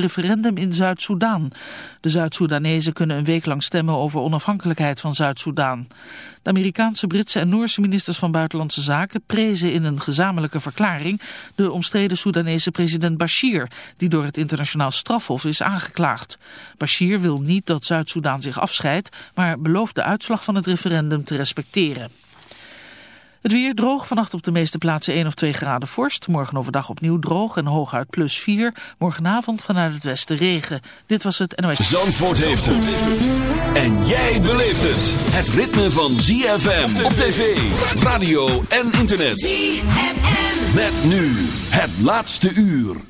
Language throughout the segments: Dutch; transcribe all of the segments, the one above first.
referendum in Zuid-Soedan. De Zuid-Soedanezen kunnen een week lang stemmen over onafhankelijkheid van Zuid-Soedan. De Amerikaanse, Britse en Noorse ministers van Buitenlandse Zaken prezen in een gezamenlijke verklaring de omstreden Soedanese president Bashir, die door het internationaal strafhof is aangeklaagd. Bashir wil niet dat Zuid-Soedan zich afscheidt, maar belooft de uitslag van het referendum te respecteren. Het weer droog, vannacht op de meeste plaatsen 1 of 2 graden vorst. Morgen overdag opnieuw droog en hooguit plus 4. Morgenavond vanuit het westen regen. Dit was het NOS. Zandvoort heeft het. En jij beleeft het. Het ritme van ZFM op tv, radio en internet. ZFM. Met nu het laatste uur.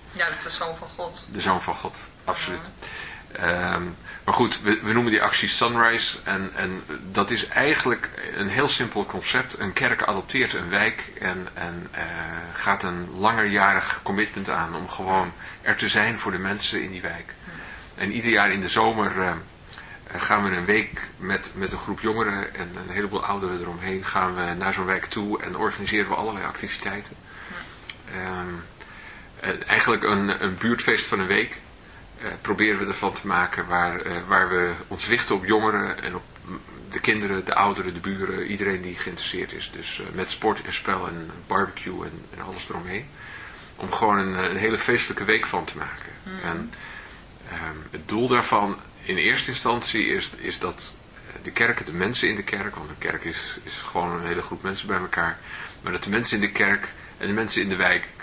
Ja, dat is de Zoon van God. De Zoon van God, absoluut. Ja. Um, maar goed, we, we, noemen die actie Sunrise en, en dat is eigenlijk een heel simpel concept. Een kerk adopteert een wijk en, en uh, gaat een langerjarig commitment aan om gewoon er te zijn voor de mensen in die wijk. En ieder jaar in de zomer uh, gaan we een week met, met een groep jongeren en een heleboel ouderen eromheen gaan we naar zo'n wijk toe en organiseren we allerlei activiteiten. Um, eigenlijk een, een buurtfeest van een week uh, proberen we ervan te maken waar, uh, waar we ons richten op jongeren en op de kinderen, de ouderen, de buren, iedereen die geïnteresseerd is. Dus met sport en spel en barbecue en, en alles eromheen. Om gewoon een, een, hele feestelijke week van te maken. Mm. En um, het doel daarvan in eerste instantie is, is dat de kerken, de mensen in de kerk, want een kerk is, is gewoon een hele groep mensen bij elkaar. Maar dat de mensen in de kerk en de mensen in de wijk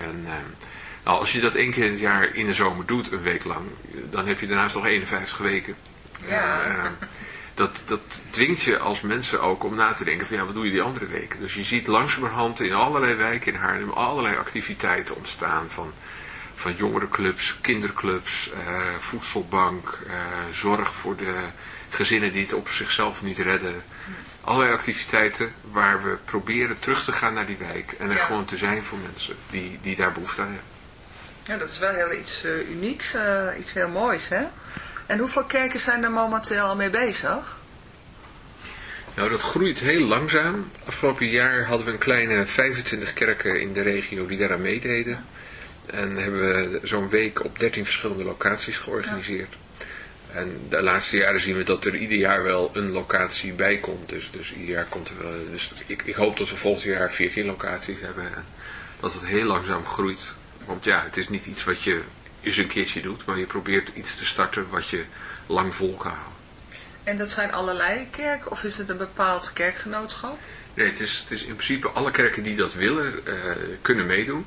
En uh, Nou, als je dat één keer in het jaar in de zomer doet, een week lang, dan heb je daarnaast nog 51 weken. Ja. En, eh, dat, dat dwingt je als mensen ook om na te denken van ja, wat doe je die andere weken? Dus je ziet langzamerhand in allerlei wijken in Haarlem allerlei activiteiten ontstaan van, van jongerenclubs, kinderclubs, eh, voedselbank, eh, zorg voor de gezinnen die het op zichzelf niet redden. Allerlei activiteiten waar we proberen terug te gaan naar die wijk en er Ja. gewoon te zijn voor mensen die, die daar behoefte aan hebben. Ja, dat is wel heel iets eh, unieks, eh, iets heel moois, hè? En hoeveel kerken zijn er momenteel al mee bezig? Nou, dat groeit heel langzaam. Afgelopen jaar hadden we een kleine 25 kerken in de regio die daaraan meededen. En hebben we zo'n week op 13 verschillende locaties georganiseerd. En de laatste jaren zien we dat er ieder jaar wel een locatie bij komt. Dus, dus ieder jaar komt er wel... Dus ik, ik hoop dat we volgend jaar 14 locaties hebben. En dat het heel langzaam groeit. Want ja, het is niet iets wat je eens een keertje doet. Maar je probeert iets te starten wat je lang vol kan houden. En dat zijn allerlei kerken, of is het een bepaald kerkgenootschap? Nee, het is, het is in principe alle kerken die dat willen, eh, kunnen meedoen.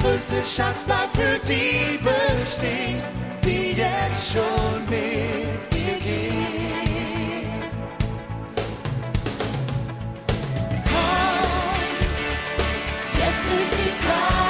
Größte Schatz bleibt für die bestehen, die jetzt schon mit dir gehen. komm, jetzt ist die Zeit,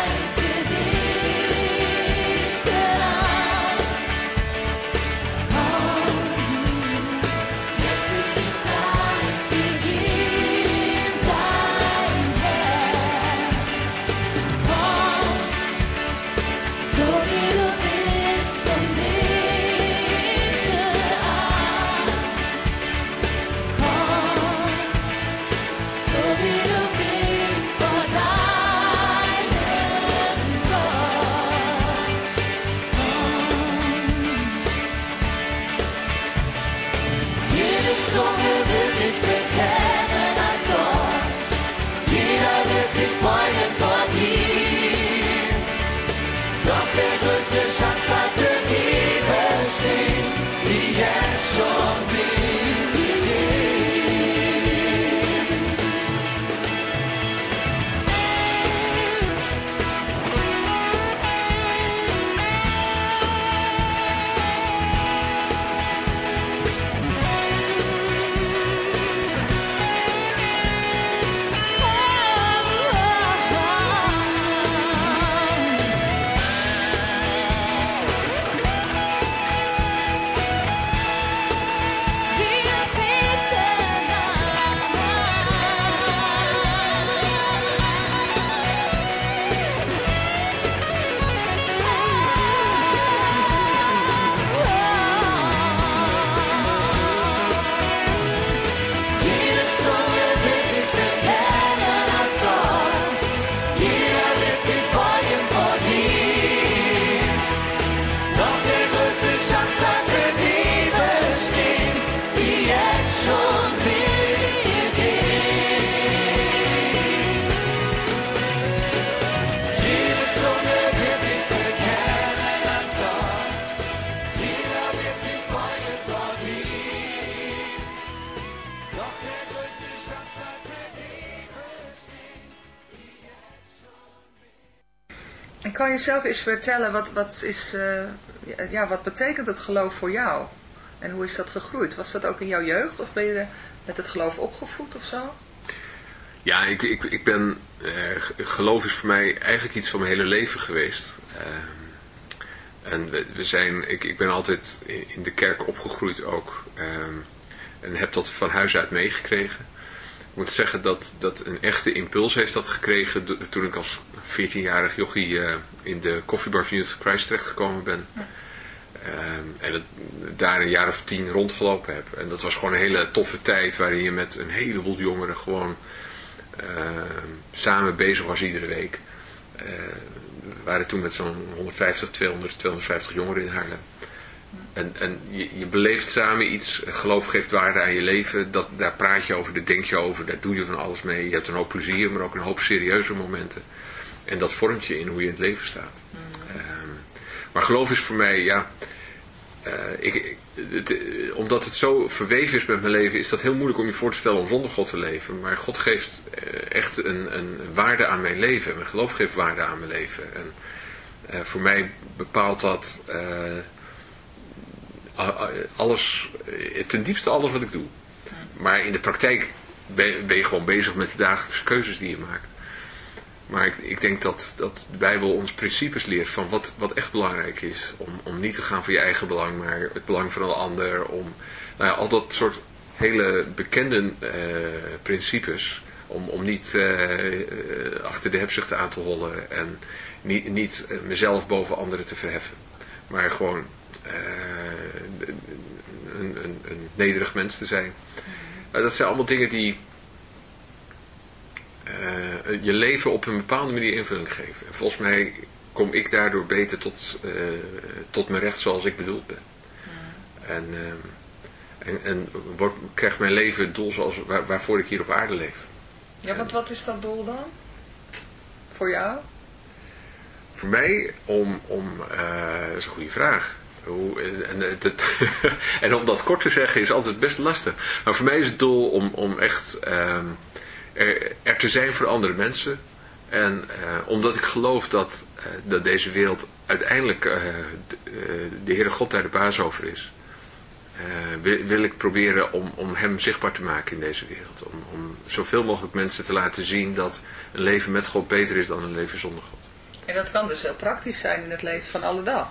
En kan je zelf eens vertellen, wat, wat, is, uh, ja, wat betekent het geloof voor jou? En hoe is dat gegroeid? Was dat ook in jouw jeugd of ben je met het geloof opgevoed of zo? Ja, ik, ik, ik ben, uh, geloof is voor mij eigenlijk iets van mijn hele leven geweest. Uh, en we, zijn, ik, ik ben altijd in de kerk opgegroeid ook. En heb dat van huis uit meegekregen. Ik moet zeggen dat, dat een echte impuls heeft dat gekregen toen ik als 14-jarig jochie uh, in de koffiebar van Youth Christ terechtgekomen ben. Ja. Uh, en daar een jaar of tien rondgelopen heb. En dat was gewoon een hele toffe tijd waarin je met een heleboel jongeren gewoon uh, samen bezig was iedere week. We waren toen met zo'n 150, 200, 250 jongeren in Haarlem. En, en je, je beleeft samen iets, geloof geeft waarde aan je leven, dat, daar praat je over, daar denk je over, daar doe je van alles mee. Je hebt een hoop plezier, maar ook een hoop serieuze momenten. En dat vormt je in hoe je in het leven staat. Um, maar geloof is voor mij, ja, uh, ik, het, omdat het zo verweven is met mijn leven, is dat heel moeilijk om je voor te stellen om zonder God te leven. Maar God geeft echt een, een waarde aan mijn leven. Mijn geloof geeft waarde aan mijn leven. En uh, voor mij bepaalt dat alles, ten diepste alles wat ik doe. Maar in de praktijk ben, ben, je gewoon bezig met de dagelijkse keuzes die je maakt. Maar ik, ik denk dat, dat de Bijbel ons principes leert van wat, wat echt belangrijk is. Om, om niet te gaan voor je eigen belang, maar het belang van een ander. Om nou ja, al dat soort hele bekende uh, principes. Om, om niet uh, achter de hebzucht aan te hollen en niet, niet mezelf boven anderen te verheffen. Maar gewoon een, een, een, nederig mens te zijn. Dat zijn allemaal dingen die uh, je leven op een bepaalde manier invulling geven. En volgens mij kom ik daardoor beter tot, uh, tot mijn recht zoals ik bedoeld ben. En, en, en wordt, krijgt mijn leven het doel zoals, waar, waarvoor ik hier op aarde leef. Ja, want wat is dat doel dan? Voor jou? Voor mij om, om dat is een goede vraag. Hoe, en, en, en, om dat kort te zeggen is altijd best lastig. Maar voor mij is het doel om, om echt uh, er, te zijn voor andere mensen. En uh, omdat ik geloof dat, uh, dat deze wereld uiteindelijk de, de Heere God daar de baas over is. Wil, wil, ik proberen om, om hem zichtbaar te maken in deze wereld. Om, om zoveel mogelijk mensen te laten zien dat een leven met God beter is dan een leven zonder God. En dat kan dus heel praktisch zijn in het leven van alle dag.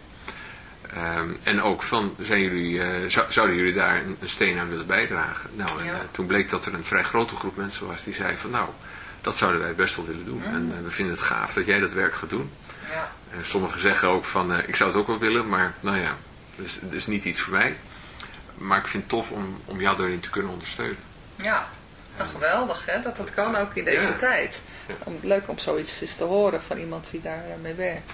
Ehm, en ook van, zijn jullie, eh, zou- zouden jullie daar een, een steen aan willen bijdragen? Nou, en Ja. eh, toen bleek dat er een vrij grote groep mensen was die zei van, nou, dat zouden wij best wel willen doen. En eh, we vinden het gaaf dat jij dat werk gaat doen. Ja. En sommigen zeggen ook van, ik zou het ook wel willen, maar nou ja, dat is, dat is niet iets voor mij. Maar ik vind het tof om, om jou daarin te kunnen ondersteunen. Ja, nou, geweldig hè, dat dat kan ook in deze Ja. tijd. Leuk om zoiets eens te horen van iemand die daar eh, mee werkt.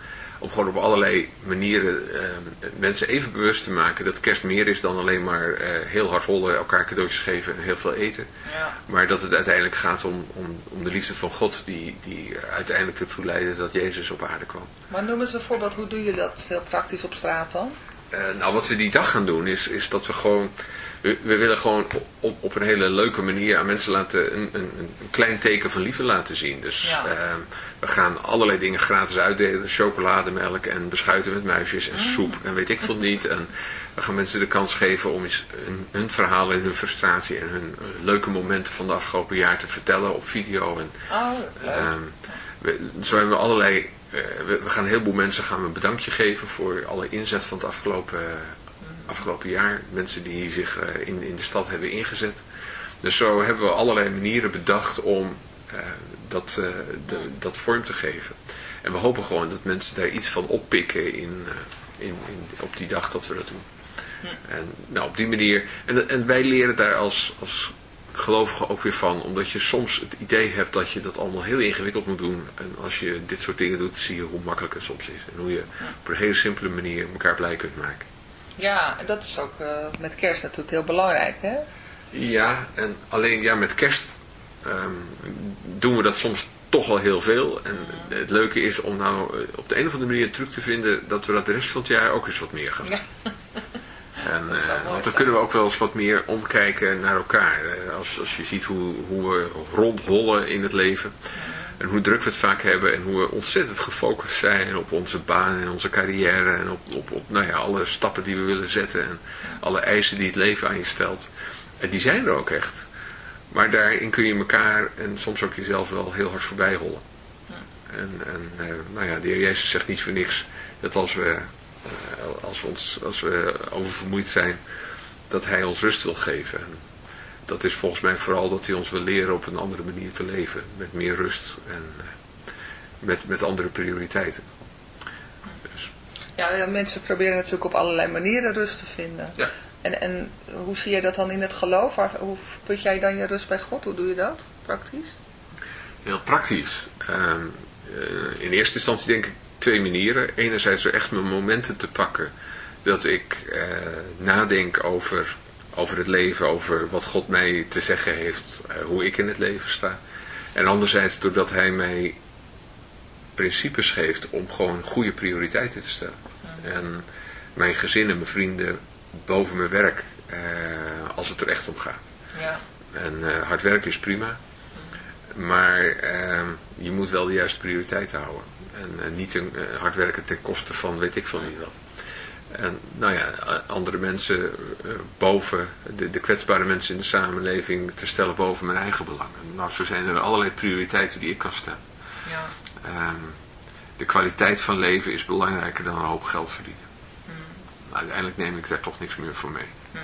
om gewoon op allerlei manieren uh, mensen even bewust te maken dat kerst meer is dan alleen maar uh, heel hard rollen, elkaar cadeautjes geven en heel veel eten. Ja. Maar dat het uiteindelijk gaat om, om, om de liefde van God die, die uiteindelijk ertoe leidde dat Jezus op aarde kwam. Maar noem eens een voorbeeld, hoe doe je dat heel praktisch op straat dan? Uh, nou, wat we die dag gaan doen is, is dat we gewoon... We, we willen gewoon op, op een hele leuke manier aan mensen laten een, een, een klein teken van liefde laten zien. Dus ja. We gaan allerlei dingen gratis uitdelen. Chocolademelk en beschuiten met muisjes en soep en weet ik veel niet. En we gaan mensen de kans geven om eens hun, hun verhalen en hun frustratie en hun leuke momenten van de afgelopen jaar te vertellen op video. En, oh, we, zo hebben we allerlei... we, we, gaan een heleboel mensen gaan we een bedankje geven voor alle inzet van het afgelopen afgelopen jaar. Mensen die zich uh, in, in de stad hebben ingezet. Dus zo hebben we allerlei manieren bedacht om dat, uh, de, dat vorm te geven. En we hopen gewoon dat mensen daar iets van oppikken in, in, in, op die dag dat we dat doen. En nou, op die manier. En, en wij leren daar als, als gelovigen ook weer van. Omdat je soms het idee hebt dat je dat allemaal heel ingewikkeld moet doen. En als je dit soort dingen doet, zie je hoe makkelijk het soms is. En hoe je op een hele simpele manier elkaar blij kunt maken. Ja, en dat is ook uh, met kerst natuurlijk heel belangrijk, hè? Ja, en alleen ja, met kerst um, doen we dat soms toch al heel veel. En het leuke is om nou uh, op de een of andere manier een truc te vinden dat we dat de rest van het jaar ook eens wat meer gaan doen. Ja. En, uh, want dan kunnen we ook wel eens wat meer omkijken naar elkaar. als, als je ziet hoe, hoe we rondhollen in het leven. En hoe druk we het vaak hebben en hoe we ontzettend gefocust zijn op onze baan en onze carrière en op, op, op nou ja, alle stappen die we willen zetten en alle eisen die het leven aan je stelt. En die zijn er ook echt. Maar daarin kun je elkaar en soms ook jezelf wel heel hard voorbij rollen. En, en nou ja, de heer Jezus zegt niet voor niks dat als we, als we, ons, als we oververmoeid zijn, dat hij ons rust wil geven. En, dat is volgens mij vooral dat hij ons wil leren op een andere manier te leven. Met meer rust en met, met andere prioriteiten. Dus. Ja, ja, mensen proberen natuurlijk op allerlei manieren rust te vinden. Ja. En, en hoe zie je dat dan in het geloof? Hoe put jij dan je rust bij God? Hoe doe je dat praktisch? Heel praktisch. Um, uh, in eerste instantie denk ik twee manieren. Enerzijds door echt mijn momenten te pakken. Dat ik uh, nadenk over over het leven, over wat God mij te zeggen heeft, uh, hoe ik in het leven sta. En anderzijds doordat hij mij principes geeft om gewoon goede prioriteiten te stellen. En mijn gezin en mijn vrienden boven mijn werk, uh, als het er echt om gaat. Ja. En uh, hard werken is prima, maar je moet wel de juiste prioriteiten houden. En niet een, hard werken ten koste van weet ik veel niet wat. En nou ja, andere mensen boven, de, de, kwetsbare mensen in de samenleving te stellen boven mijn eigen belangen. Nou, zo zijn er allerlei prioriteiten die ik kan stellen. Ja. Um, de kwaliteit van leven is belangrijker dan een hoop geld verdienen. Uiteindelijk neem ik daar toch niks meer voor mee. Mm.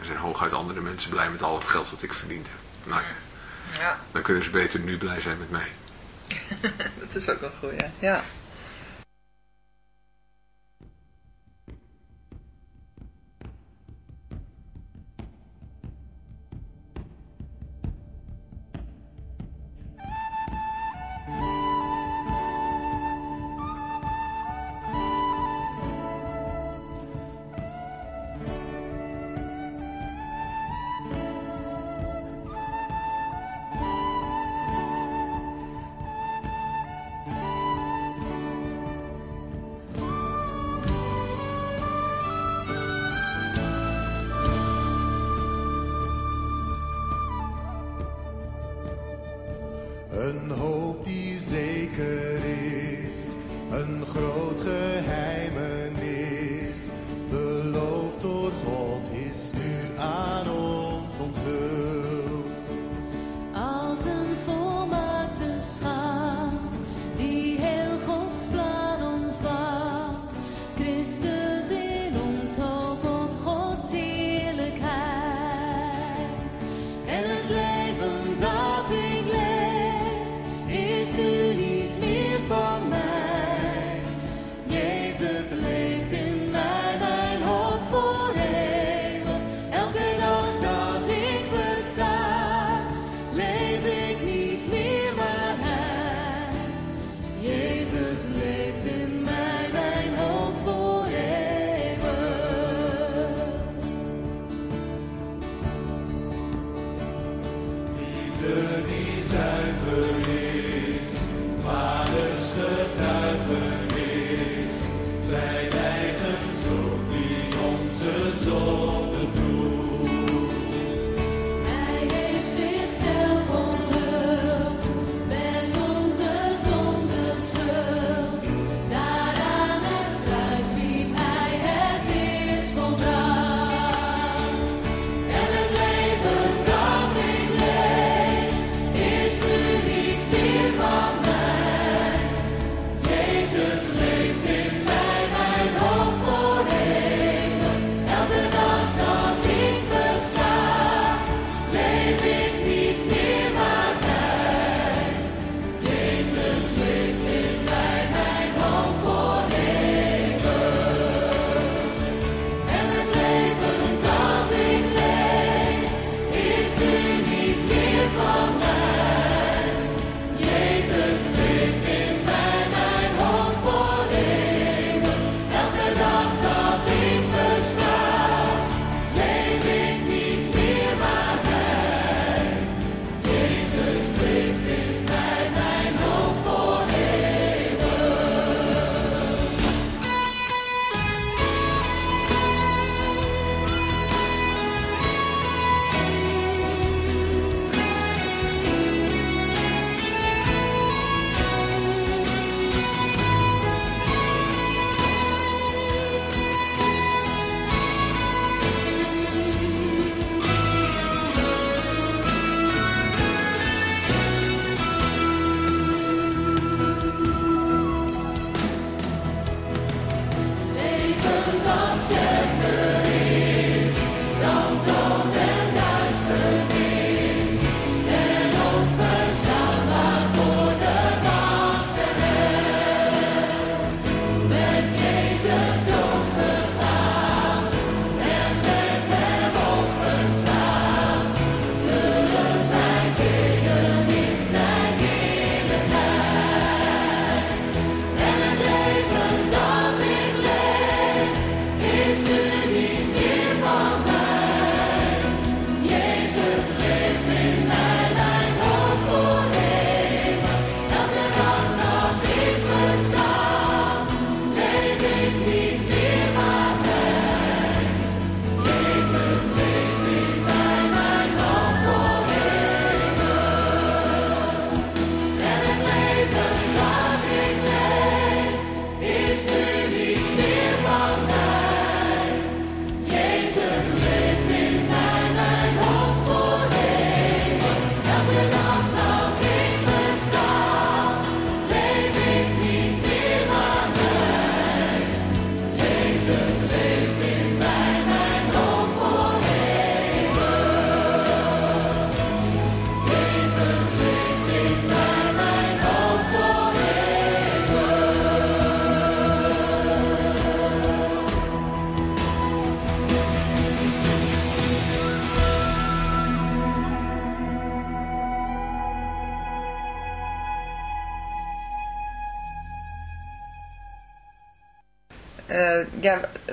Er zijn hooguit andere mensen blij met al het geld dat ik verdiend heb. Nou ja, ja. dan kunnen ze beter nu blij zijn met mij. dat is ook wel goed, ja. ja. een groot geheimen.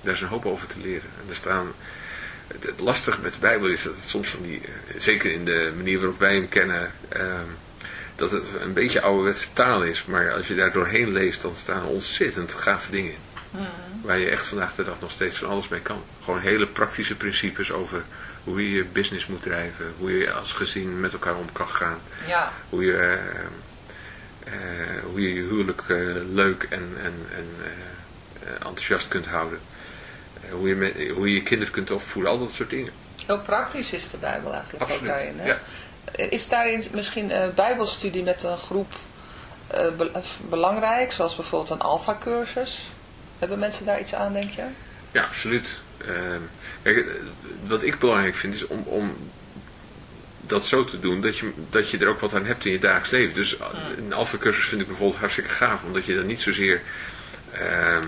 Daar is een hoop over te leren. En er staan, het, het lastige met de Bijbel is dat het soms van die, eh, zeker in de manier waarop wij hem kennen, um, dat het een beetje ouderwetse taal is. Maar als je daar doorheen leest, dan staan ontzettend gave dingen in. Mm. Waar je echt vandaag de dag nog steeds van alles mee kan. Gewoon hele praktische principes over hoe je je business moet drijven, hoe je als gezin met elkaar om kan gaan. Ja. Hoe je, uh, uh, hoe je je huwelijk uh, leuk en, en, en enthousiast kunt houden. Hoe, je met, hoe je je kinderen kunt opvoeden, al dat soort dingen. Heel praktisch is de Bijbel eigenlijk Absoluut. ook daarin. Hè? Ja. Is daarin misschien een bijbelstudie met een groep be belangrijk, zoals bijvoorbeeld een alfa-cursus? Hebben mensen daar iets aan, denk je? Ja, absoluut. Ehm, kijk, wat ik belangrijk vind is om, om dat zo te doen dat je, dat je er ook wat aan hebt in je dagelijks leven. Dus een alfa-cursus vind ik bijvoorbeeld hartstikke gaaf, omdat je dan niet zozeer uh,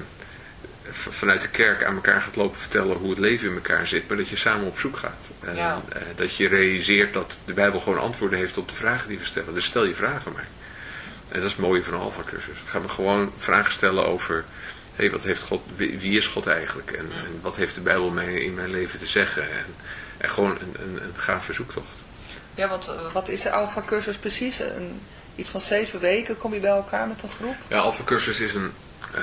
vanuit de kerk aan elkaar gaat lopen vertellen hoe het leven in elkaar zit, maar dat je samen op zoek gaat. En ja. uh, dat je realiseert dat de Bijbel gewoon antwoorden heeft op de vragen die we stellen. Dus stel je vragen maar. En dat is het mooie van een alfa-cursus. Gaan we gewoon vragen stellen over hey, wat heeft God, wie is God eigenlijk? En, en, wat heeft de Bijbel mij in mijn leven te zeggen? En, en gewoon een, een, een gave zoektocht. Ja, want wat is de Alpha Cursus precies? Een, iets van zeven weken kom je bij elkaar met een groep? Ja, Alpha Cursus is een, uh,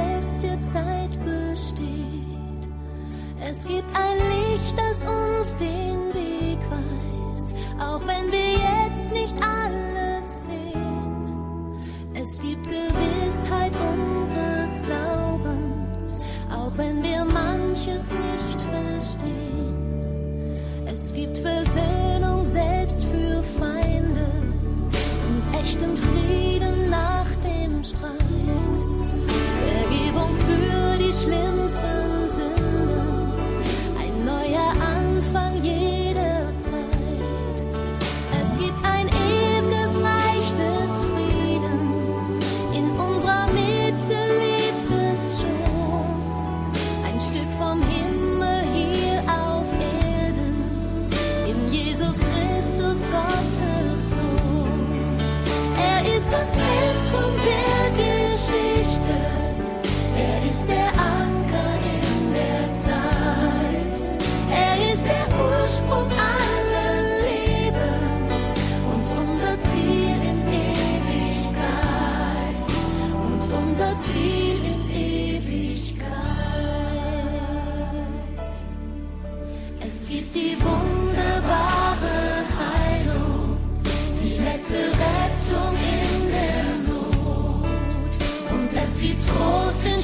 feste Zeit besteht. Es gibt ein Licht, das uns den Weg weist, auch wenn wir jetzt nicht alles sehen. Es gibt Gewissheit unseres Glaubens, auch wenn wir manches nicht verstehen. Es gibt Versöhnung selbst für Feinde und echten Frieden Mit schlimmsten Sünden ein neuer Anfang jeder Es gibt ein ewiges Reich des Friedens, in unserer Mitte lebt es schon. Ein Stück vom Himmel hier auf Erden, in Jesus Christus Gottes Sohn. Er ist das Zentrum der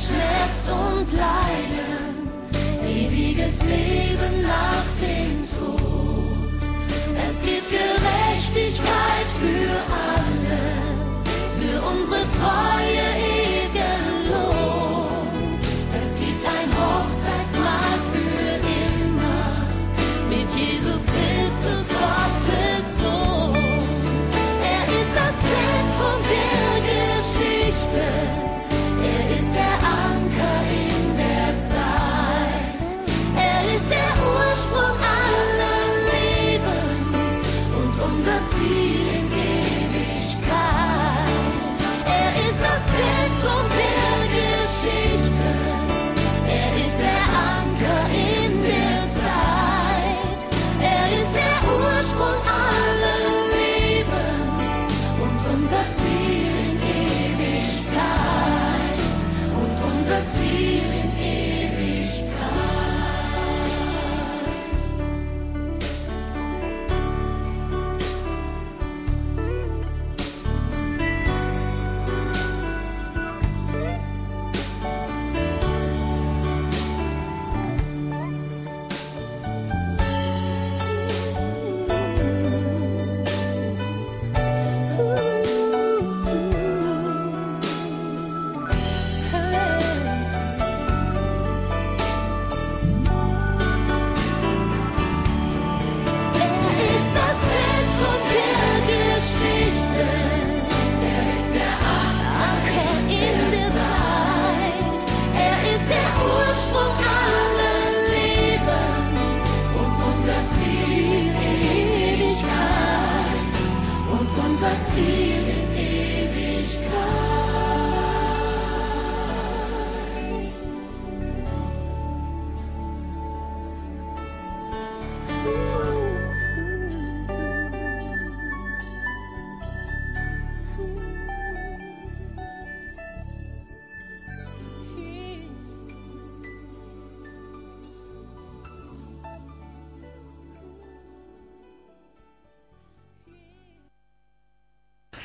Schmerz und Leiden, ewiges Leben nach dem Tod. Es gibt Gerechtigkeit für alle, für unsere Treue.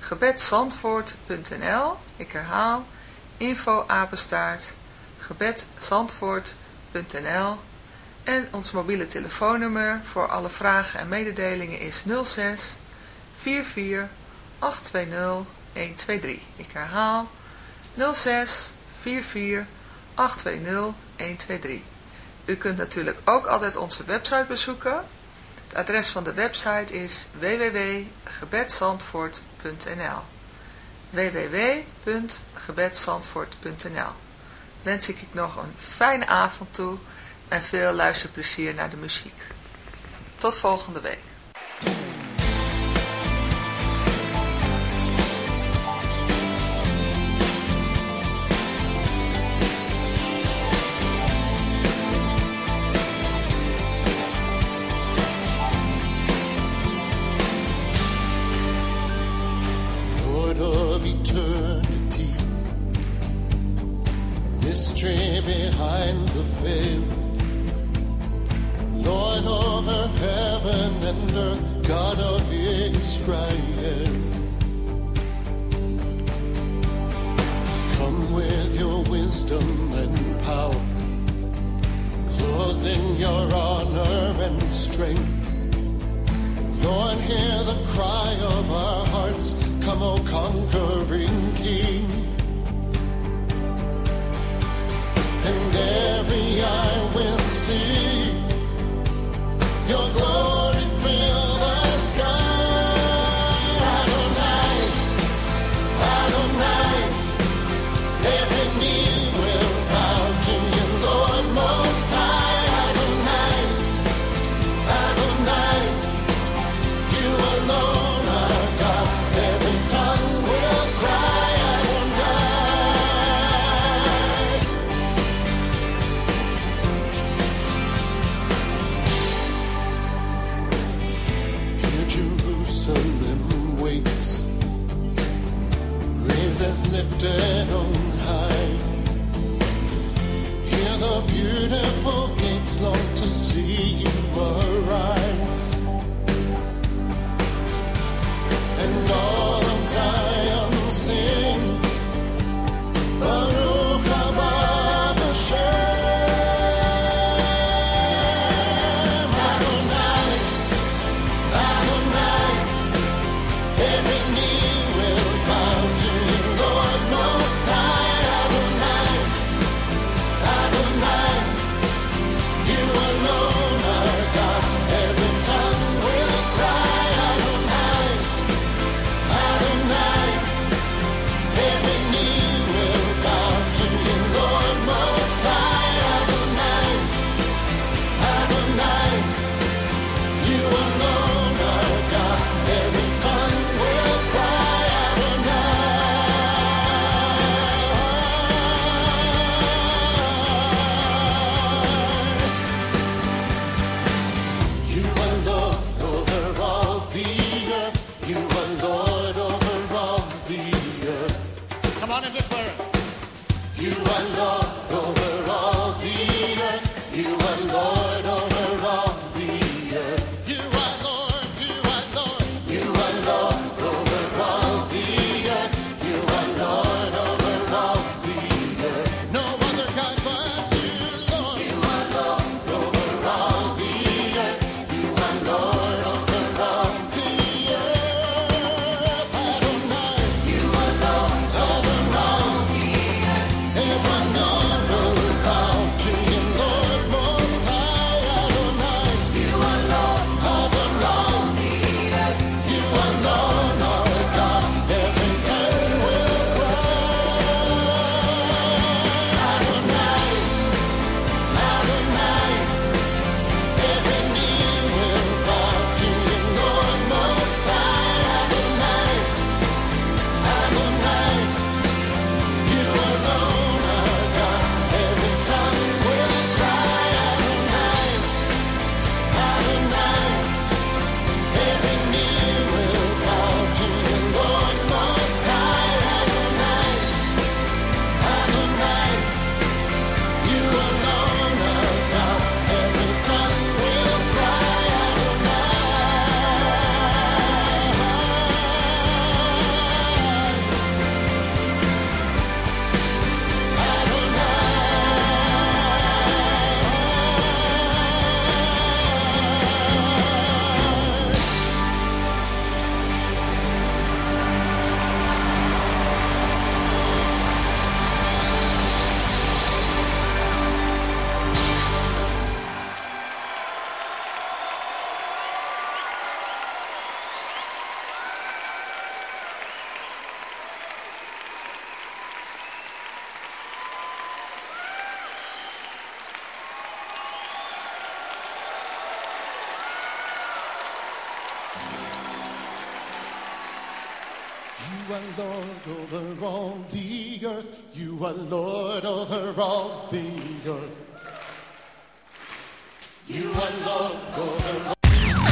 gebedsandvoort.nl Ik herhaal info apenstaart gebedsandvoort.nl en ons mobiele telefoonnummer voor alle vragen en mededelingen is 06 44 820 123. Ik herhaal 06 44 820 123. U kunt natuurlijk ook altijd onze website bezoeken. Het adres van de website is www.gebedsandvoort.nl www.gebedsandvoort.nl Wens ik nog een fijne avond toe en veel luisterplezier naar de muziek. Tot volgende week.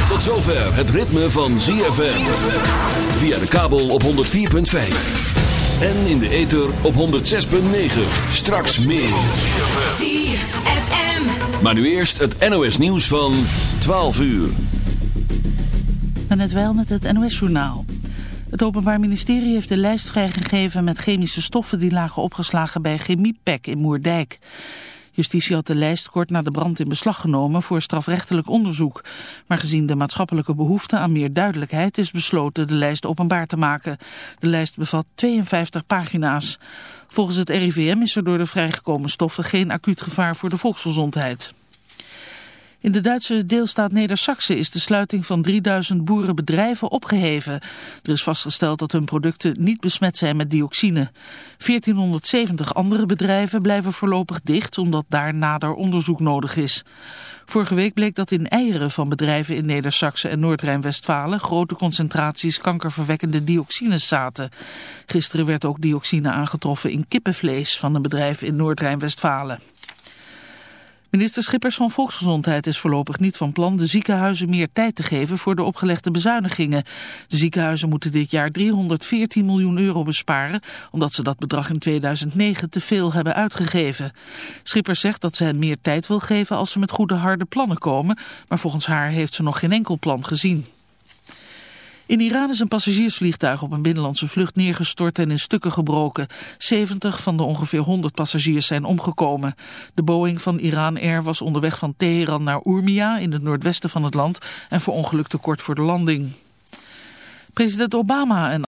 Tot zover het ritme van ZFM. Via de kabel op 104.5. En in de ether op 106.9. Straks meer. ZFM. Maar nu eerst het NOS nieuws van 12 uur. En net wel met het NOS-journaal. Het Openbaar Ministerie heeft de lijst vrijgegeven met chemische stoffen die lagen opgeslagen bij Chemiepek in Moerdijk. Justitie had de lijst kort na de brand in beslag genomen voor strafrechtelijk onderzoek. Maar gezien de maatschappelijke behoefte aan meer duidelijkheid is besloten de lijst openbaar te maken. De lijst bevat 52 pagina's. Volgens het RIVM is er door de vrijgekomen stoffen geen acuut gevaar voor de volksgezondheid. In de Duitse deelstaat Neder-Saxe is de sluiting van 3000 boerenbedrijven opgeheven. Er is vastgesteld dat hun producten niet besmet zijn met dioxine. 1470 andere bedrijven blijven voorlopig dicht omdat daar nader onderzoek nodig is. Vorige week bleek dat in eieren van bedrijven in Neder-Saxe en Noord-Rijn-Westfalen grote concentraties kankerverwekkende dioxines zaten. Gisteren werd ook dioxine aangetroffen in kippenvlees van een bedrijf in Noord-Rijn-Westfalen. Minister Schippers van Volksgezondheid is voorlopig niet van plan de ziekenhuizen meer tijd te geven voor de opgelegde bezuinigingen. De ziekenhuizen moeten dit jaar 314 miljoen euro besparen, omdat ze dat bedrag in 2009 te veel hebben uitgegeven. Schippers zegt dat ze hen meer tijd wil geven als ze met goede harde plannen komen, maar volgens haar heeft ze nog geen enkel plan gezien. In Iran is een passagiersvliegtuig op een binnenlandse vlucht neergestort en in stukken gebroken. 70 van de ongeveer 100 passagiers zijn omgekomen. De Boeing van Iran Air was onderweg van Teheran naar Urmia in het noordwesten van het land en verongelukte kort voor de landing. President Obama en